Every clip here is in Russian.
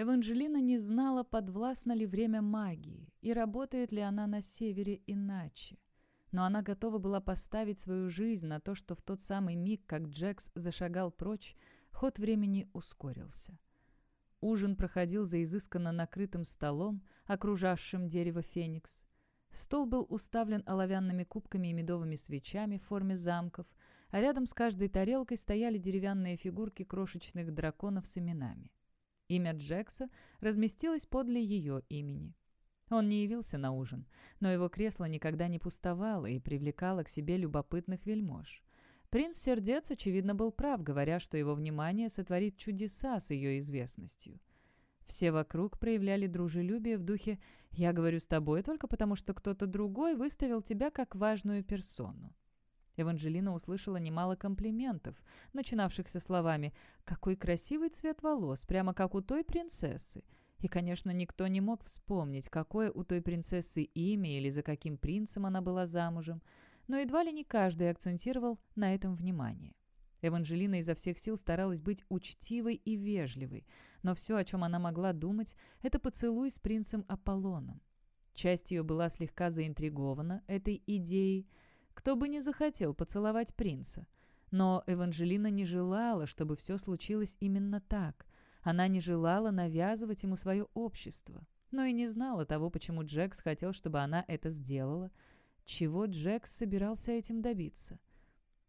Эванжелина не знала, подвластно ли время магии и работает ли она на севере иначе. Но она готова была поставить свою жизнь на то, что в тот самый миг, как Джекс зашагал прочь, ход времени ускорился. Ужин проходил за изысканно накрытым столом, окружавшим дерево феникс. Стол был уставлен оловянными кубками и медовыми свечами в форме замков, а рядом с каждой тарелкой стояли деревянные фигурки крошечных драконов с именами. Имя Джекса разместилось подле ее имени. Он не явился на ужин, но его кресло никогда не пустовало и привлекало к себе любопытных вельмож. Принц Сердец, очевидно, был прав, говоря, что его внимание сотворит чудеса с ее известностью. Все вокруг проявляли дружелюбие в духе «я говорю с тобой только потому, что кто-то другой выставил тебя как важную персону». Эванжелина услышала немало комплиментов, начинавшихся словами «какой красивый цвет волос, прямо как у той принцессы». И, конечно, никто не мог вспомнить, какое у той принцессы имя или за каким принцем она была замужем, но едва ли не каждый акцентировал на этом внимание. Эванжелина изо всех сил старалась быть учтивой и вежливой, но все, о чем она могла думать, это поцелуй с принцем Аполлоном. Часть ее была слегка заинтригована этой идеей, кто бы не захотел поцеловать принца. Но Эванжелина не желала, чтобы все случилось именно так. Она не желала навязывать ему свое общество, но и не знала того, почему Джекс хотел, чтобы она это сделала. Чего Джекс собирался этим добиться?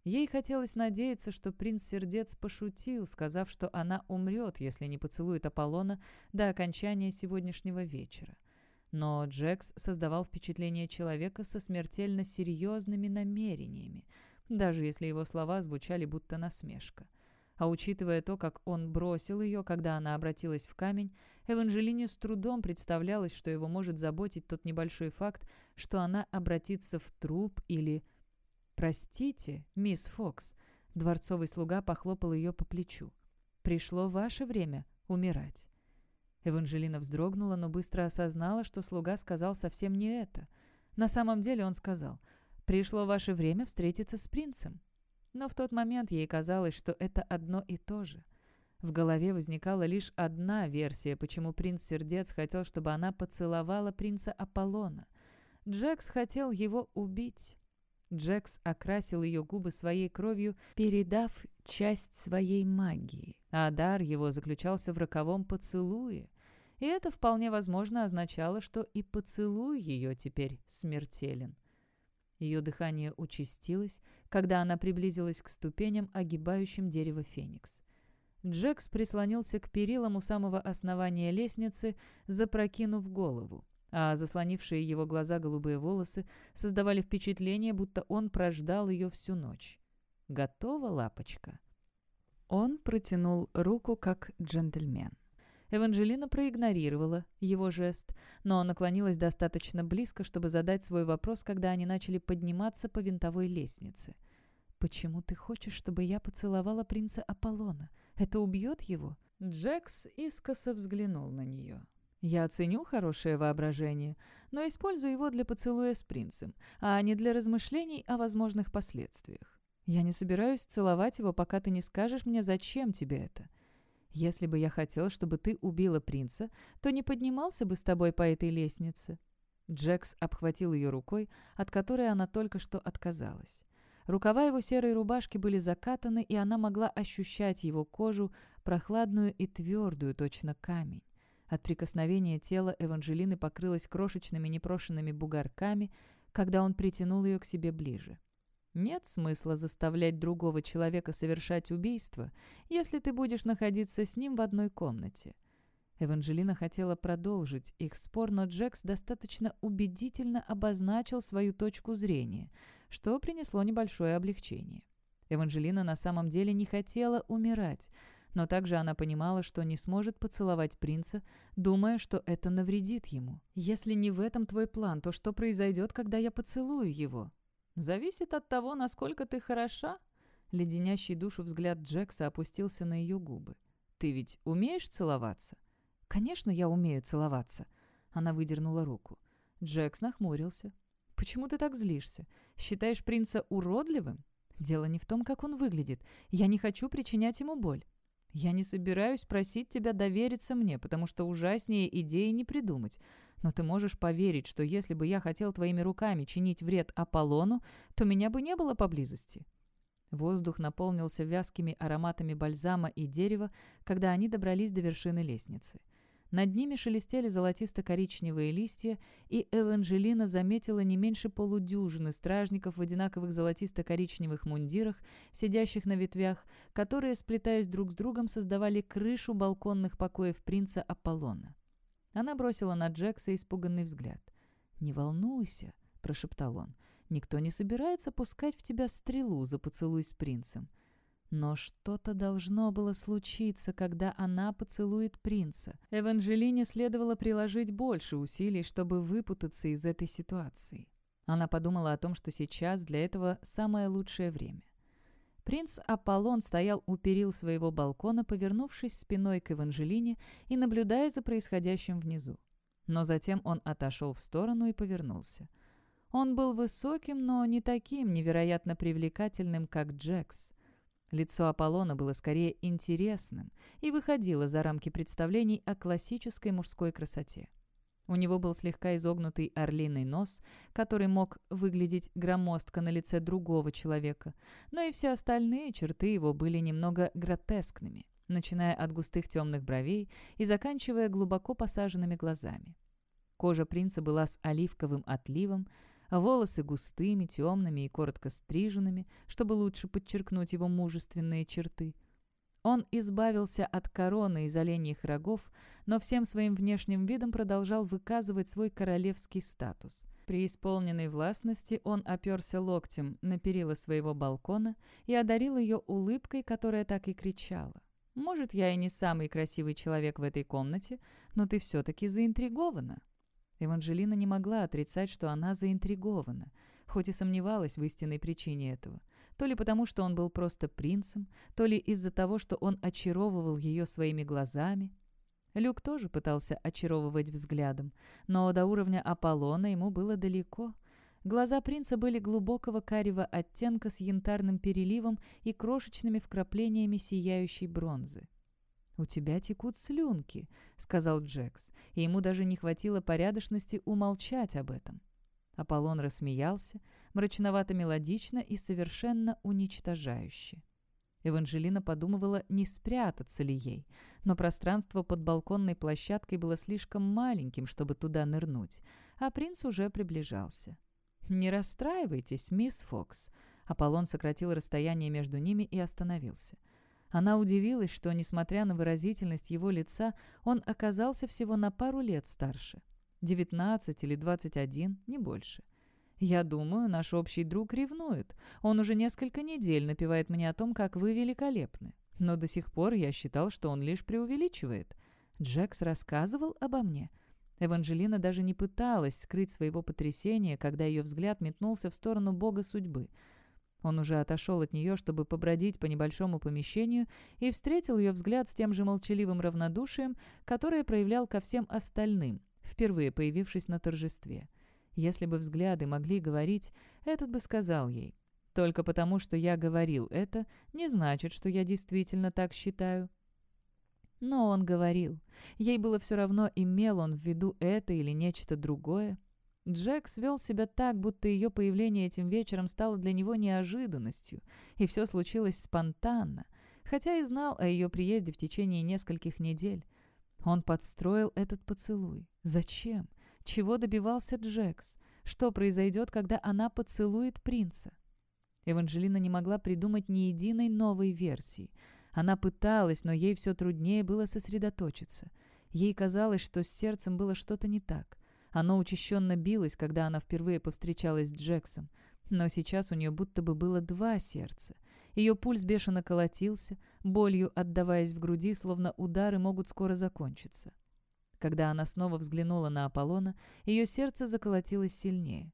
Ей хотелось надеяться, что принц Сердец пошутил, сказав, что она умрет, если не поцелует Аполлона до окончания сегодняшнего вечера. Но Джекс создавал впечатление человека со смертельно серьезными намерениями, даже если его слова звучали будто насмешка. А учитывая то, как он бросил ее, когда она обратилась в камень, Эванжелине с трудом представлялось, что его может заботить тот небольшой факт, что она обратится в труп или... «Простите, мисс Фокс», — дворцовый слуга похлопал ее по плечу. «Пришло ваше время умирать». Эванжелина вздрогнула, но быстро осознала, что слуга сказал совсем не это. На самом деле он сказал «Пришло ваше время встретиться с принцем». Но в тот момент ей казалось, что это одно и то же. В голове возникала лишь одна версия, почему принц Сердец хотел, чтобы она поцеловала принца Аполлона. Джекс хотел его убить. Джекс окрасил ее губы своей кровью, передав часть своей магии, а дар его заключался в роковом поцелуе. И это вполне возможно означало, что и поцелуй ее теперь смертелен. Ее дыхание участилось, когда она приблизилась к ступеням, огибающим дерево Феникс. Джекс прислонился к перилам у самого основания лестницы, запрокинув голову а заслонившие его глаза голубые волосы создавали впечатление, будто он прождал ее всю ночь. «Готова, лапочка?» Он протянул руку, как джентльмен. Эванжелина проигнорировала его жест, но наклонилась достаточно близко, чтобы задать свой вопрос, когда они начали подниматься по винтовой лестнице. «Почему ты хочешь, чтобы я поцеловала принца Аполлона? Это убьет его?» Джекс искоса взглянул на нее. Я ценю хорошее воображение, но использую его для поцелуя с принцем, а не для размышлений о возможных последствиях. Я не собираюсь целовать его, пока ты не скажешь мне, зачем тебе это. Если бы я хотел, чтобы ты убила принца, то не поднимался бы с тобой по этой лестнице». Джекс обхватил ее рукой, от которой она только что отказалась. Рукава его серой рубашки были закатаны, и она могла ощущать его кожу, прохладную и твердую, точно камень. От прикосновения тела Эванжелины покрылось крошечными непрошенными бугорками, когда он притянул ее к себе ближе. Нет смысла заставлять другого человека совершать убийство, если ты будешь находиться с ним в одной комнате. Эванжелина хотела продолжить их спор, но Джекс достаточно убедительно обозначил свою точку зрения, что принесло небольшое облегчение. Эванжелина на самом деле не хотела умирать, но также она понимала, что не сможет поцеловать принца, думая, что это навредит ему. «Если не в этом твой план, то что произойдет, когда я поцелую его?» «Зависит от того, насколько ты хороша». Леденящий душу взгляд Джекса опустился на ее губы. «Ты ведь умеешь целоваться?» «Конечно, я умею целоваться». Она выдернула руку. Джекс нахмурился. «Почему ты так злишься? Считаешь принца уродливым? Дело не в том, как он выглядит. Я не хочу причинять ему боль. «Я не собираюсь просить тебя довериться мне, потому что ужаснее идеи не придумать. Но ты можешь поверить, что если бы я хотел твоими руками чинить вред Аполлону, то меня бы не было поблизости». Воздух наполнился вязкими ароматами бальзама и дерева, когда они добрались до вершины лестницы. Над ними шелестели золотисто-коричневые листья, и Эванжелина заметила не меньше полудюжины стражников в одинаковых золотисто-коричневых мундирах, сидящих на ветвях, которые, сплетаясь друг с другом, создавали крышу балконных покоев принца Аполлона. Она бросила на Джекса испуганный взгляд. «Не волнуйся», — прошептал он, — «никто не собирается пускать в тебя стрелу за поцелуй с принцем». Но что-то должно было случиться, когда она поцелует принца. Эванжелине следовало приложить больше усилий, чтобы выпутаться из этой ситуации. Она подумала о том, что сейчас для этого самое лучшее время. Принц Аполлон стоял у перил своего балкона, повернувшись спиной к Эванжелине и наблюдая за происходящим внизу. Но затем он отошел в сторону и повернулся. Он был высоким, но не таким невероятно привлекательным, как Джекс. Лицо Аполлона было скорее интересным и выходило за рамки представлений о классической мужской красоте. У него был слегка изогнутый орлиный нос, который мог выглядеть громоздко на лице другого человека, но и все остальные черты его были немного гротескными, начиная от густых темных бровей и заканчивая глубоко посаженными глазами. Кожа принца была с оливковым отливом, волосы густыми, темными и коротко стриженными, чтобы лучше подчеркнуть его мужественные черты. Он избавился от короны из оленьих рогов, но всем своим внешним видом продолжал выказывать свой королевский статус. При исполненной властности он оперся локтем на перила своего балкона и одарил ее улыбкой, которая так и кричала. «Может, я и не самый красивый человек в этой комнате, но ты все-таки заинтригована». Эванжелина не могла отрицать, что она заинтригована, хоть и сомневалась в истинной причине этого. То ли потому, что он был просто принцем, то ли из-за того, что он очаровывал ее своими глазами. Люк тоже пытался очаровывать взглядом, но до уровня Аполлона ему было далеко. Глаза принца были глубокого карего оттенка с янтарным переливом и крошечными вкраплениями сияющей бронзы. «У тебя текут слюнки», — сказал Джекс, и ему даже не хватило порядочности умолчать об этом. Аполлон рассмеялся, мрачновато-мелодично и совершенно уничтожающе. Эванжелина подумывала, не спрятаться ли ей, но пространство под балконной площадкой было слишком маленьким, чтобы туда нырнуть, а принц уже приближался. «Не расстраивайтесь, мисс Фокс», Аполлон сократил расстояние между ними и остановился. Она удивилась, что, несмотря на выразительность его лица, он оказался всего на пару лет старше. 19 или 21, не больше. «Я думаю, наш общий друг ревнует. Он уже несколько недель напевает мне о том, как вы великолепны. Но до сих пор я считал, что он лишь преувеличивает. Джекс рассказывал обо мне». Эванжелина даже не пыталась скрыть своего потрясения, когда ее взгляд метнулся в сторону бога судьбы — он уже отошел от нее, чтобы побродить по небольшому помещению, и встретил ее взгляд с тем же молчаливым равнодушием, которое проявлял ко всем остальным, впервые появившись на торжестве. Если бы взгляды могли говорить, этот бы сказал ей. «Только потому, что я говорил это, не значит, что я действительно так считаю». Но он говорил. Ей было все равно, имел он в виду это или нечто другое. Джек свел себя так, будто ее появление этим вечером стало для него неожиданностью, и все случилось спонтанно, хотя и знал о ее приезде в течение нескольких недель. Он подстроил этот поцелуй. Зачем? Чего добивался Джекс? Что произойдет, когда она поцелует принца? Эванжелина не могла придумать ни единой новой версии. Она пыталась, но ей все труднее было сосредоточиться. Ей казалось, что с сердцем было что-то не так. Оно учащенно билось, когда она впервые повстречалась с Джексом. Но сейчас у нее будто бы было два сердца. Ее пульс бешено колотился, болью отдаваясь в груди, словно удары могут скоро закончиться. Когда она снова взглянула на Аполлона, ее сердце заколотилось сильнее.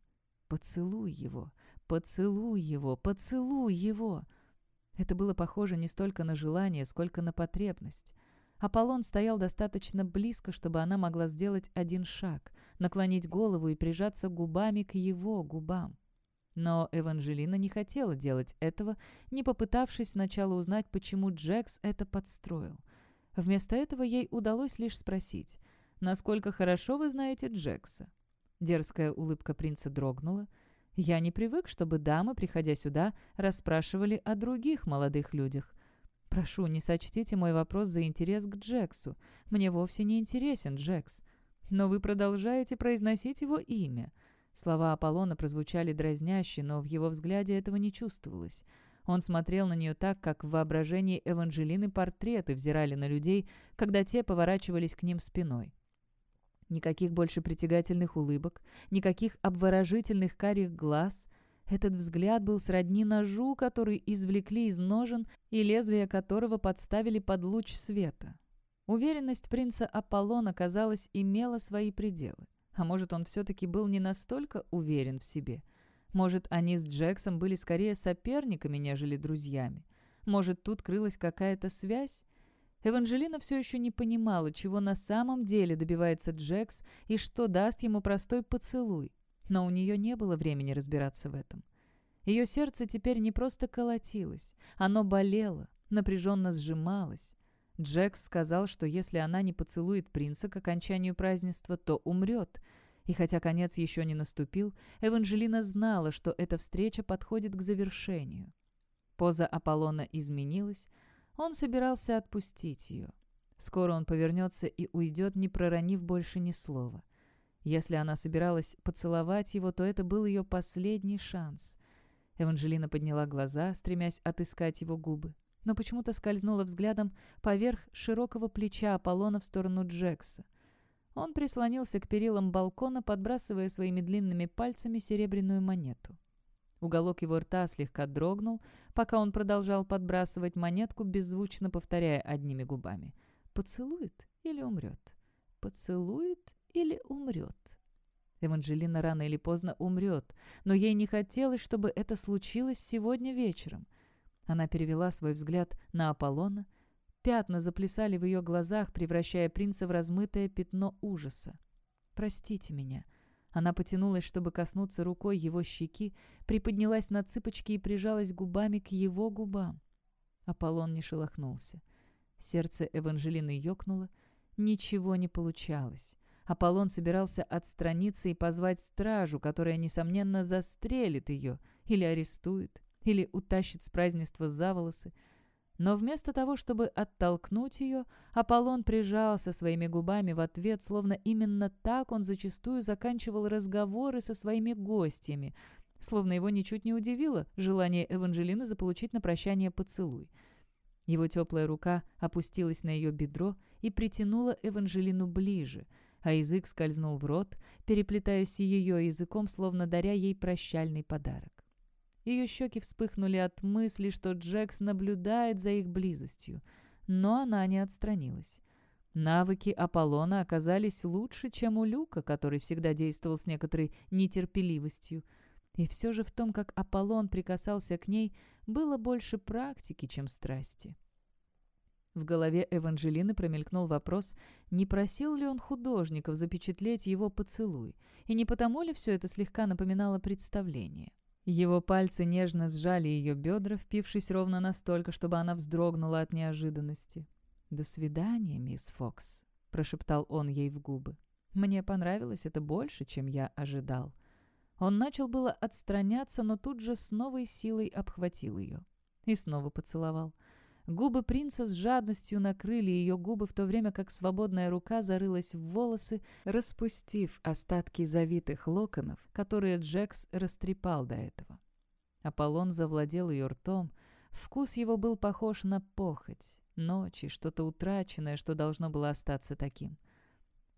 «Поцелуй его! Поцелуй его! Поцелуй его!» Это было похоже не столько на желание, сколько на потребность. Аполлон стоял достаточно близко, чтобы она могла сделать один шаг, наклонить голову и прижаться губами к его губам. Но Эванжелина не хотела делать этого, не попытавшись сначала узнать, почему Джекс это подстроил. Вместо этого ей удалось лишь спросить, «Насколько хорошо вы знаете Джекса?» Дерзкая улыбка принца дрогнула. «Я не привык, чтобы дамы, приходя сюда, расспрашивали о других молодых людях. Прошу, не сочтите мой вопрос за интерес к Джексу. Мне вовсе не интересен Джекс. Но вы продолжаете произносить его имя». Слова Аполлона прозвучали дразняще, но в его взгляде этого не чувствовалось. Он смотрел на нее так, как в воображении Эванжелины портреты взирали на людей, когда те поворачивались к ним спиной. Никаких больше притягательных улыбок, никаких обворожительных карих глаз. Этот взгляд был сродни ножу, который извлекли из ножен и лезвие которого подставили под луч света. Уверенность принца Аполлона, казалось, имела свои пределы. А может, он все-таки был не настолько уверен в себе. Может, они с Джексом были скорее соперниками, нежели друзьями. Может, тут крылась какая-то связь? Эванжелина все еще не понимала, чего на самом деле добивается Джекс и что даст ему простой поцелуй. Но у нее не было времени разбираться в этом. Ее сердце теперь не просто колотилось, оно болело, напряженно сжималось. Джекс сказал, что если она не поцелует принца к окончанию празднества, то умрет. И хотя конец еще не наступил, Эванжелина знала, что эта встреча подходит к завершению. Поза Аполлона изменилась, он собирался отпустить ее. Скоро он повернется и уйдет, не проронив больше ни слова. Если она собиралась поцеловать его, то это был ее последний шанс. Эванжелина подняла глаза, стремясь отыскать его губы, но почему-то скользнула взглядом поверх широкого плеча Аполлона в сторону Джекса. Он прислонился к перилам балкона, подбрасывая своими длинными пальцами серебряную монету. Уголок его рта слегка дрогнул, пока он продолжал подбрасывать монетку, беззвучно повторяя одними губами. «Поцелует или умрет? Поцелует или умрет?» Эванжелина рано или поздно умрет, но ей не хотелось, чтобы это случилось сегодня вечером. Она перевела свой взгляд на Аполлона. Пятна заплясали в ее глазах, превращая принца в размытое пятно ужаса. «Простите меня», она потянулась, чтобы коснуться рукой его щеки, приподнялась на цыпочки и прижалась губами к его губам. Аполлон не шелохнулся. Сердце Эванжелины ёкнуло. Ничего не получалось. Аполлон собирался отстраниться и позвать стражу, которая, несомненно, застрелит ее, или арестует, или утащит с празднества за волосы. Но вместо того, чтобы оттолкнуть ее, Аполлон прижался своими губами в ответ, словно именно так он зачастую заканчивал разговоры со своими гостями, словно его ничуть не удивило желание Эванжелины заполучить на прощание поцелуй. Его теплая рука опустилась на ее бедро и притянула Эванжелину ближе, а язык скользнул в рот, переплетаясь ее языком, словно даря ей прощальный подарок. Ее щеки вспыхнули от мысли, что Джекс наблюдает за их близостью. Но она не отстранилась. Навыки Аполлона оказались лучше, чем у Люка, который всегда действовал с некоторой нетерпеливостью. И все же в том, как Аполлон прикасался к ней, было больше практики, чем страсти. В голове Эванжелины промелькнул вопрос, не просил ли он художников запечатлеть его поцелуй, и не потому ли все это слегка напоминало представление. Его пальцы нежно сжали ее бедра, впившись ровно настолько, чтобы она вздрогнула от неожиданности. «До свидания, мисс Фокс», — прошептал он ей в губы. «Мне понравилось это больше, чем я ожидал». Он начал было отстраняться, но тут же с новой силой обхватил ее. И снова поцеловал. Губы принца с жадностью накрыли ее губы, в то время как свободная рука зарылась в волосы, распустив остатки завитых локонов, которые Джекс растрепал до этого. Аполлон завладел ее ртом. Вкус его был похож на похоть, ночи, что-то утраченное, что должно было остаться таким.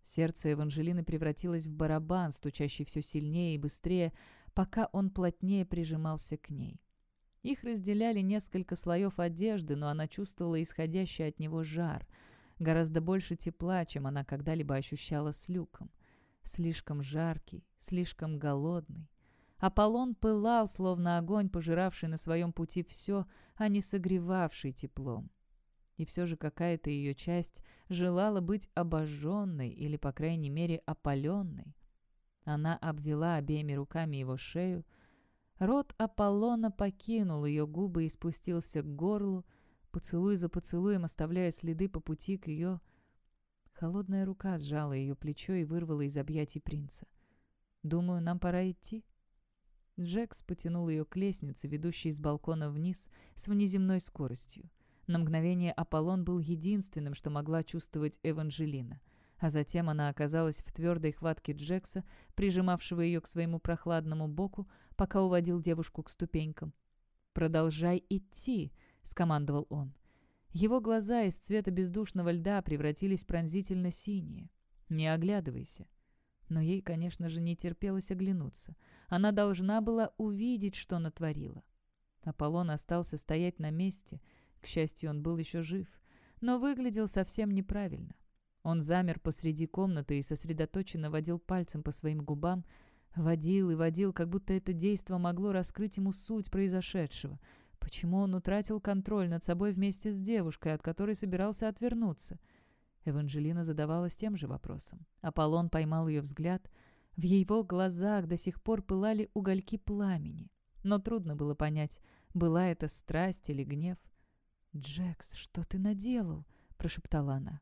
Сердце Эванжелины превратилось в барабан, стучащий все сильнее и быстрее, пока он плотнее прижимался к ней. Их разделяли несколько слоев одежды, но она чувствовала исходящий от него жар. Гораздо больше тепла, чем она когда-либо ощущала с Люком. Слишком жаркий, слишком голодный. Аполлон пылал, словно огонь, пожиравший на своем пути все, а не согревавший теплом. И все же какая-то ее часть желала быть обожженной или, по крайней мере, опаленной. Она обвела обеими руками его шею, Рот Аполлона покинул ее губы и спустился к горлу, поцелуй за поцелуем оставляя следы по пути к ее... Холодная рука сжала ее плечо и вырвала из объятий принца. «Думаю, нам пора идти». Джекс потянул ее к лестнице, ведущей с балкона вниз, с внеземной скоростью. На мгновение Аполлон был единственным, что могла чувствовать Эванжелина. А затем она оказалась в твердой хватке Джекса, прижимавшего ее к своему прохладному боку, пока уводил девушку к ступенькам. «Продолжай идти», — скомандовал он. Его глаза из цвета бездушного льда превратились пронзительно синие. «Не оглядывайся». Но ей, конечно же, не терпелось оглянуться. Она должна была увидеть, что натворила. Аполлон остался стоять на месте. К счастью, он был еще жив, но выглядел совсем неправильно. Он замер посреди комнаты и сосредоточенно водил пальцем по своим губам, водил и водил, как будто это действо могло раскрыть ему суть произошедшего. Почему он утратил контроль над собой вместе с девушкой, от которой собирался отвернуться? Эванжелина задавалась тем же вопросом. Аполлон поймал ее взгляд. В его глазах до сих пор пылали угольки пламени. Но трудно было понять, была это страсть или гнев. «Джекс, что ты наделал?» — прошептала она.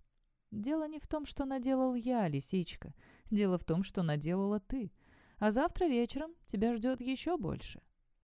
«Дело не в том, что наделал я, лисичка. Дело в том, что наделала ты. А завтра вечером тебя ждет еще больше».